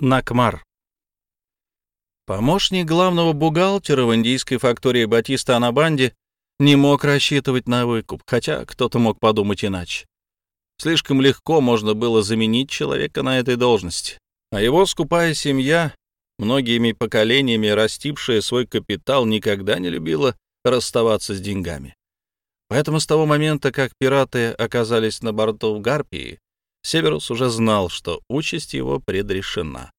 Накмар. Помощник главного бухгалтера в индийской фактории Батиста Анабанди не мог рассчитывать на выкуп, хотя кто-то мог подумать иначе. Слишком легко можно было заменить человека на этой должности, а его скупая семья, многими поколениями растившая свой капитал, никогда не любила расставаться с деньгами. Поэтому с того момента, как пираты оказались на борту Гарпии, Северус уже знал, что участь его предрешена.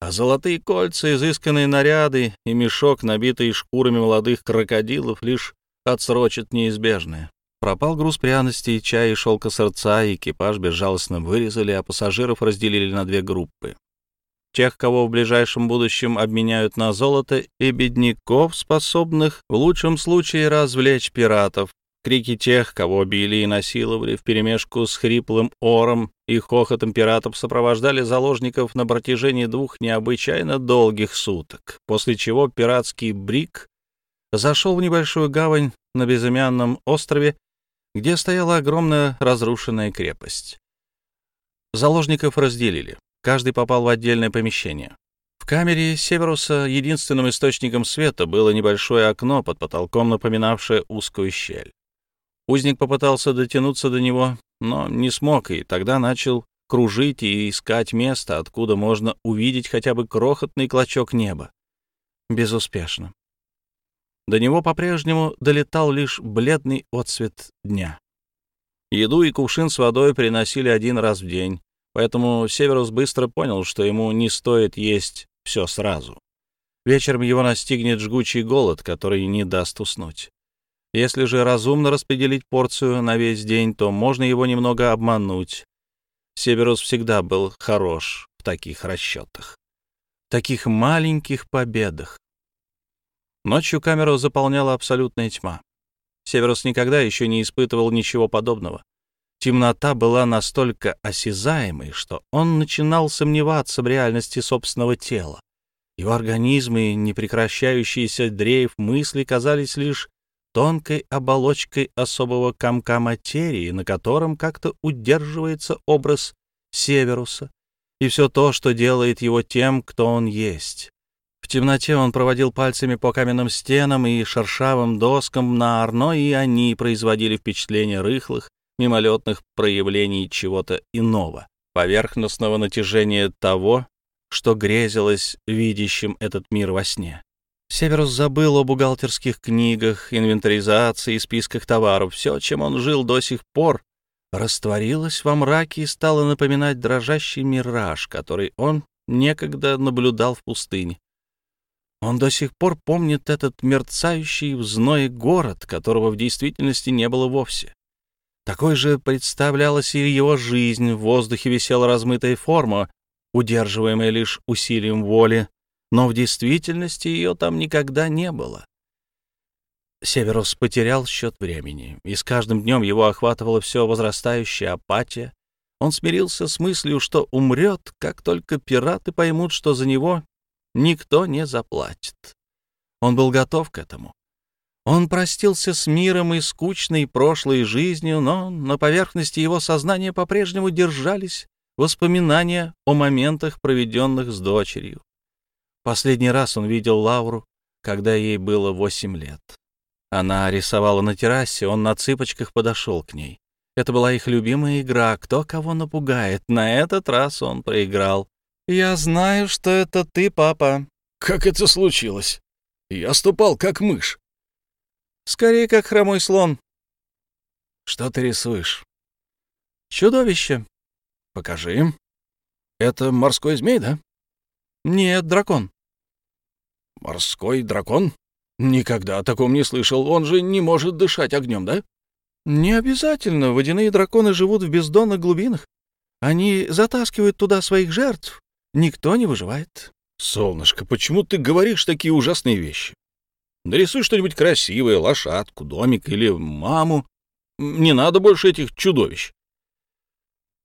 А золотые кольца, изысканные наряды и мешок, набитый шкурами молодых крокодилов, лишь отсрочат неизбежное. Пропал груз пряностей, чая и шелка сердца, экипаж безжалостно вырезали, а пассажиров разделили на две группы. Тех, кого в ближайшем будущем обменяют на золото, и бедняков, способных в лучшем случае развлечь пиратов, Крики тех, кого били и насиловали, вперемешку с хриплым ором и хохотом пиратов сопровождали заложников на протяжении двух необычайно долгих суток, после чего пиратский брик зашел в небольшую гавань на безымянном острове, где стояла огромная разрушенная крепость. Заложников разделили. Каждый попал в отдельное помещение. В камере Северуса единственным источником света было небольшое окно под потолком, напоминавшее узкую щель. Узник попытался дотянуться до него, но не смог, и тогда начал кружить и искать место, откуда можно увидеть хотя бы крохотный клочок неба. Безуспешно. До него по-прежнему долетал лишь бледный отсвет дня. Еду и кувшин с водой приносили один раз в день, поэтому Северус быстро понял, что ему не стоит есть все сразу. Вечером его настигнет жгучий голод, который не даст уснуть. Если же разумно распределить порцию на весь день, то можно его немного обмануть. Северус всегда был хорош в таких расчетах, в таких маленьких победах. Ночью камеру заполняла абсолютная тьма. Северус никогда еще не испытывал ничего подобного. Темнота была настолько осязаемой, что он начинал сомневаться в реальности собственного тела. Его организм и непрекращающийся дрейф мысли казались лишь тонкой оболочкой особого комка материи, на котором как-то удерживается образ Северуса и все то, что делает его тем, кто он есть. В темноте он проводил пальцами по каменным стенам и шершавым доскам на Арно, и они производили впечатление рыхлых, мимолетных проявлений чего-то иного, поверхностного натяжения того, что грезилось видящим этот мир во сне. Северус забыл о бухгалтерских книгах, инвентаризации и списках товаров. Все, чем он жил до сих пор, растворилось во мраке и стало напоминать дрожащий мираж, который он некогда наблюдал в пустыне. Он до сих пор помнит этот мерцающий в зное город, которого в действительности не было вовсе. Такой же представлялась и его жизнь, в воздухе висела размытая форма, удерживаемая лишь усилием воли, но в действительности ее там никогда не было. Северус потерял счет времени, и с каждым днем его охватывала все возрастающая апатия. Он смирился с мыслью, что умрет, как только пираты поймут, что за него никто не заплатит. Он был готов к этому. Он простился с миром и скучной прошлой жизнью, но на поверхности его сознания по-прежнему держались воспоминания о моментах, проведенных с дочерью. Последний раз он видел Лауру, когда ей было восемь лет. Она рисовала на террасе, он на цыпочках подошел к ней. Это была их любимая игра «Кто кого напугает?». На этот раз он проиграл. «Я знаю, что это ты, папа». «Как это случилось? Я ступал, как мышь». «Скорее, как хромой слон». «Что ты рисуешь?» «Чудовище». «Покажи. Это морской змей, да?» «Нет, дракон». «Морской дракон? Никогда о таком не слышал. Он же не может дышать огнем, да?» «Не обязательно. Водяные драконы живут в бездонных глубинах. Они затаскивают туда своих жертв. Никто не выживает». «Солнышко, почему ты говоришь такие ужасные вещи? Нарисуй что-нибудь красивое, лошадку, домик или маму. Не надо больше этих чудовищ».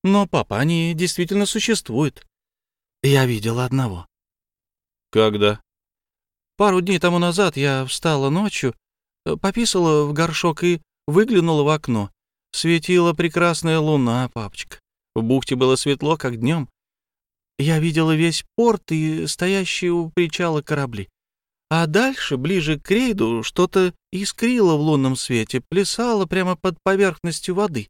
«Но, папа, они действительно существуют. Я видела одного». «Когда?» Пару дней тому назад я встала ночью, э, пописала в горшок и выглянула в окно. Светила прекрасная луна, папочка. В бухте было светло, как днем. Я видела весь порт и стоящие у причала корабли. А дальше, ближе к рейду, что-то искрило в лунном свете, плясало прямо под поверхностью воды.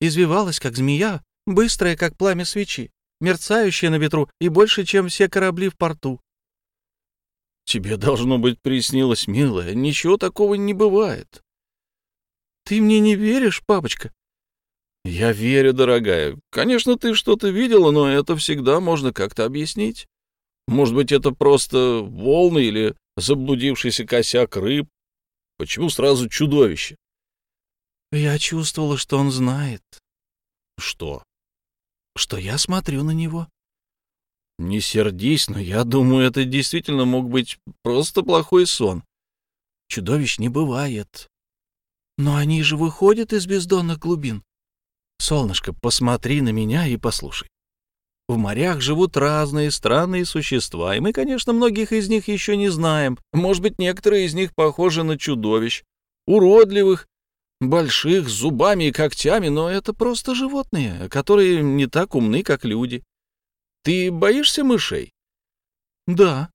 Извивалась, как змея, быстрая, как пламя свечи, мерцающая на ветру и больше, чем все корабли в порту. Тебе, должно быть, приснилось, милая. Ничего такого не бывает. Ты мне не веришь, папочка? Я верю, дорогая. Конечно, ты что-то видела, но это всегда можно как-то объяснить. Может быть, это просто волны или заблудившийся косяк рыб? Почему сразу чудовище? Я чувствовала, что он знает. Что? Что я смотрю на него. Не сердись, но я думаю, это действительно мог быть просто плохой сон. Чудовищ не бывает. Но они же выходят из бездонных глубин. Солнышко, посмотри на меня и послушай. В морях живут разные странные существа, и мы, конечно, многих из них еще не знаем. Может быть, некоторые из них похожи на чудовищ, уродливых, больших, с зубами и когтями, но это просто животные, которые не так умны, как люди. Ты боишься мышей? Да.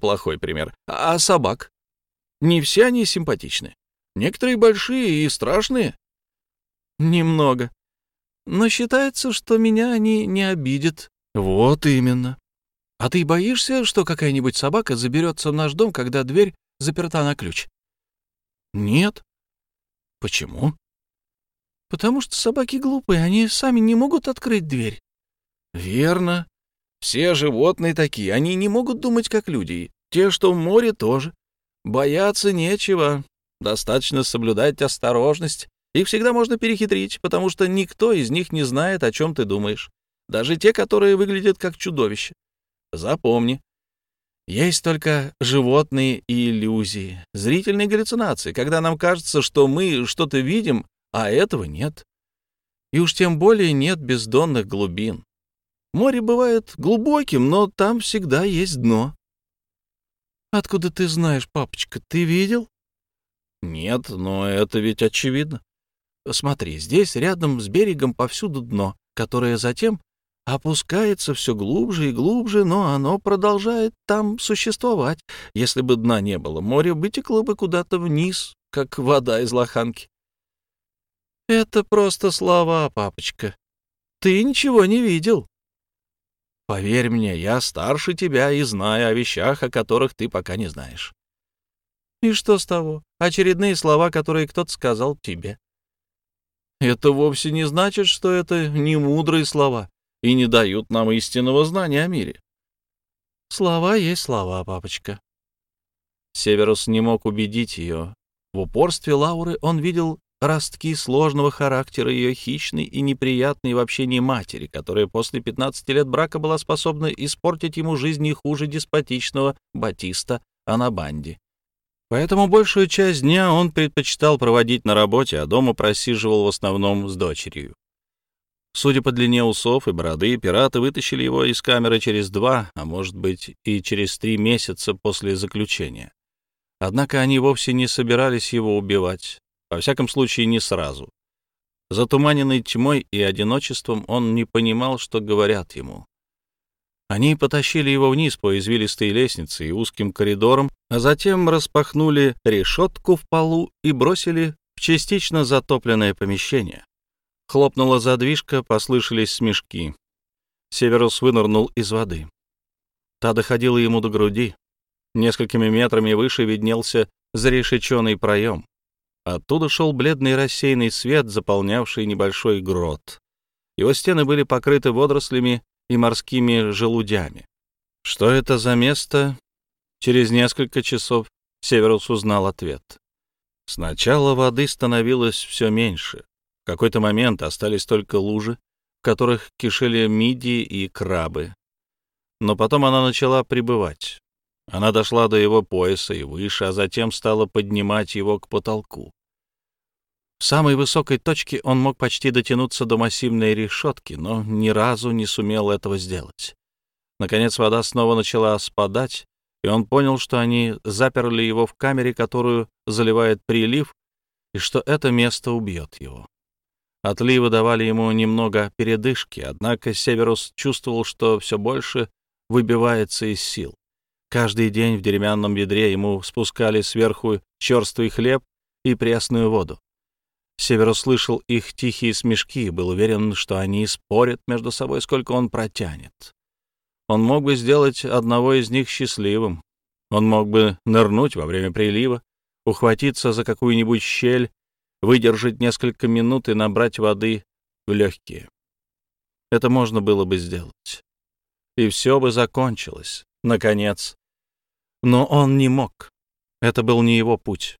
Плохой пример. А собак? Не все они симпатичны. Некоторые большие и страшные. Немного. Но считается, что меня они не обидят. Вот именно. А ты боишься, что какая-нибудь собака заберется в наш дом, когда дверь заперта на ключ? Нет. Почему? Потому что собаки глупые, они сами не могут открыть дверь. Верно. Все животные такие, они не могут думать как люди. Те, что в море, тоже. Бояться нечего. Достаточно соблюдать осторожность. Их всегда можно перехитрить, потому что никто из них не знает, о чем ты думаешь. Даже те, которые выглядят как чудовище. Запомни. Есть только животные и иллюзии, зрительные галлюцинации, когда нам кажется, что мы что-то видим, а этого нет. И уж тем более нет бездонных глубин. Море бывает глубоким, но там всегда есть дно. Откуда ты знаешь, папочка? Ты видел? Нет, но это ведь очевидно. Смотри, здесь рядом с берегом повсюду дно, которое затем опускается все глубже и глубже, но оно продолжает там существовать. Если бы дна не было, море вытекло бы куда-то вниз, как вода из лоханки. Это просто слова, папочка. Ты ничего не видел. Поверь мне, я старше тебя и знаю о вещах, о которых ты пока не знаешь. И что с того? Очередные слова, которые кто-то сказал тебе. Это вовсе не значит, что это не мудрые слова и не дают нам истинного знания о мире. Слова есть слова, папочка. Северус не мог убедить ее. В упорстве Лауры он видел ростки сложного характера ее хищной и неприятной в общении матери, которая после 15 лет брака была способна испортить ему жизнь не хуже деспотичного Батиста Анабанди. Поэтому большую часть дня он предпочитал проводить на работе, а дома просиживал в основном с дочерью. Судя по длине усов и бороды, пираты вытащили его из камеры через два, а может быть и через три месяца после заключения. Однако они вовсе не собирались его убивать. Во всяком случае, не сразу. Затуманенный тьмой и одиночеством, он не понимал, что говорят ему. Они потащили его вниз по извилистой лестнице и узким коридорам, а затем распахнули решетку в полу и бросили в частично затопленное помещение. Хлопнула задвижка, послышались смешки. Северус вынырнул из воды. Та доходила ему до груди. Несколькими метрами выше виднелся зарешеченный проем. Оттуда шел бледный рассеянный свет, заполнявший небольшой грот. Его стены были покрыты водорослями и морскими желудями. Что это за место? Через несколько часов Северус узнал ответ. Сначала воды становилось все меньше. В какой-то момент остались только лужи, в которых кишели мидии и крабы. Но потом она начала прибывать. Она дошла до его пояса и выше, а затем стала поднимать его к потолку. В самой высокой точке он мог почти дотянуться до массивной решетки, но ни разу не сумел этого сделать. Наконец вода снова начала спадать, и он понял, что они заперли его в камере, которую заливает прилив, и что это место убьет его. Отливы давали ему немного передышки, однако Северус чувствовал, что все больше выбивается из сил. Каждый день в деревянном ведре ему спускали сверху черствый хлеб и пресную воду. Север услышал их тихие смешки и был уверен, что они спорят между собой, сколько он протянет. Он мог бы сделать одного из них счастливым. Он мог бы нырнуть во время прилива, ухватиться за какую-нибудь щель, выдержать несколько минут и набрать воды в легкие. Это можно было бы сделать. И все бы закончилось, наконец. Но он не мог. Это был не его путь.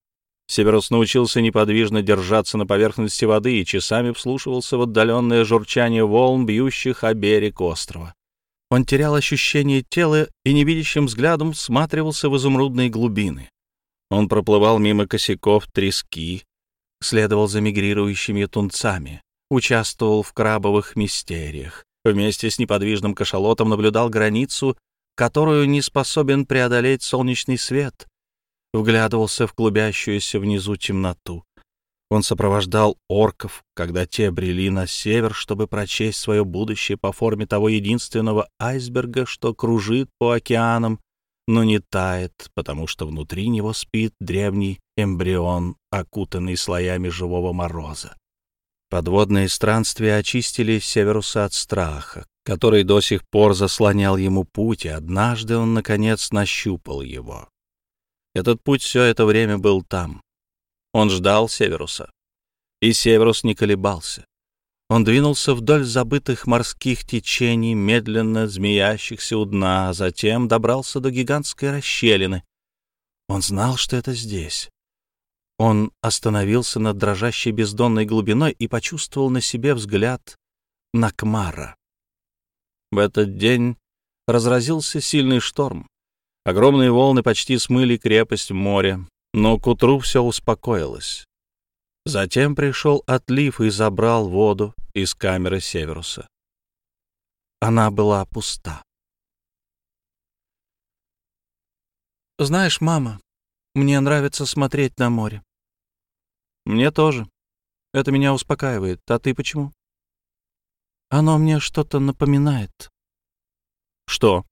Северус научился неподвижно держаться на поверхности воды и часами вслушивался в отдаленное журчание волн, бьющих о берег острова. Он терял ощущение тела и невидящим взглядом всматривался в изумрудные глубины. Он проплывал мимо косяков трески, следовал за мигрирующими тунцами, участвовал в крабовых мистериях, вместе с неподвижным кашалотом наблюдал границу, которую не способен преодолеть солнечный свет, вглядывался в клубящуюся внизу темноту. Он сопровождал орков, когда те брели на север, чтобы прочесть свое будущее по форме того единственного айсберга, что кружит по океанам, но не тает, потому что внутри него спит древний эмбрион, окутанный слоями живого мороза. Подводные странствия очистили Северуса от страха, который до сих пор заслонял ему путь, и однажды он, наконец, нащупал его. Этот путь все это время был там. Он ждал Северуса. И Северус не колебался. Он двинулся вдоль забытых морских течений, медленно змеящихся у дна, а затем добрался до гигантской расщелины. Он знал, что это здесь. Он остановился над дрожащей бездонной глубиной и почувствовал на себе взгляд Накмара. В этот день разразился сильный шторм. Огромные волны почти смыли крепость море, но к утру все успокоилось. Затем пришел отлив и забрал воду из камеры Северуса. Она была пуста. «Знаешь, мама, мне нравится смотреть на море». «Мне тоже. Это меня успокаивает. А ты почему?» «Оно мне что-то напоминает». «Что?»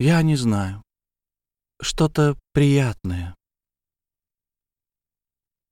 Я не знаю. Что-то приятное.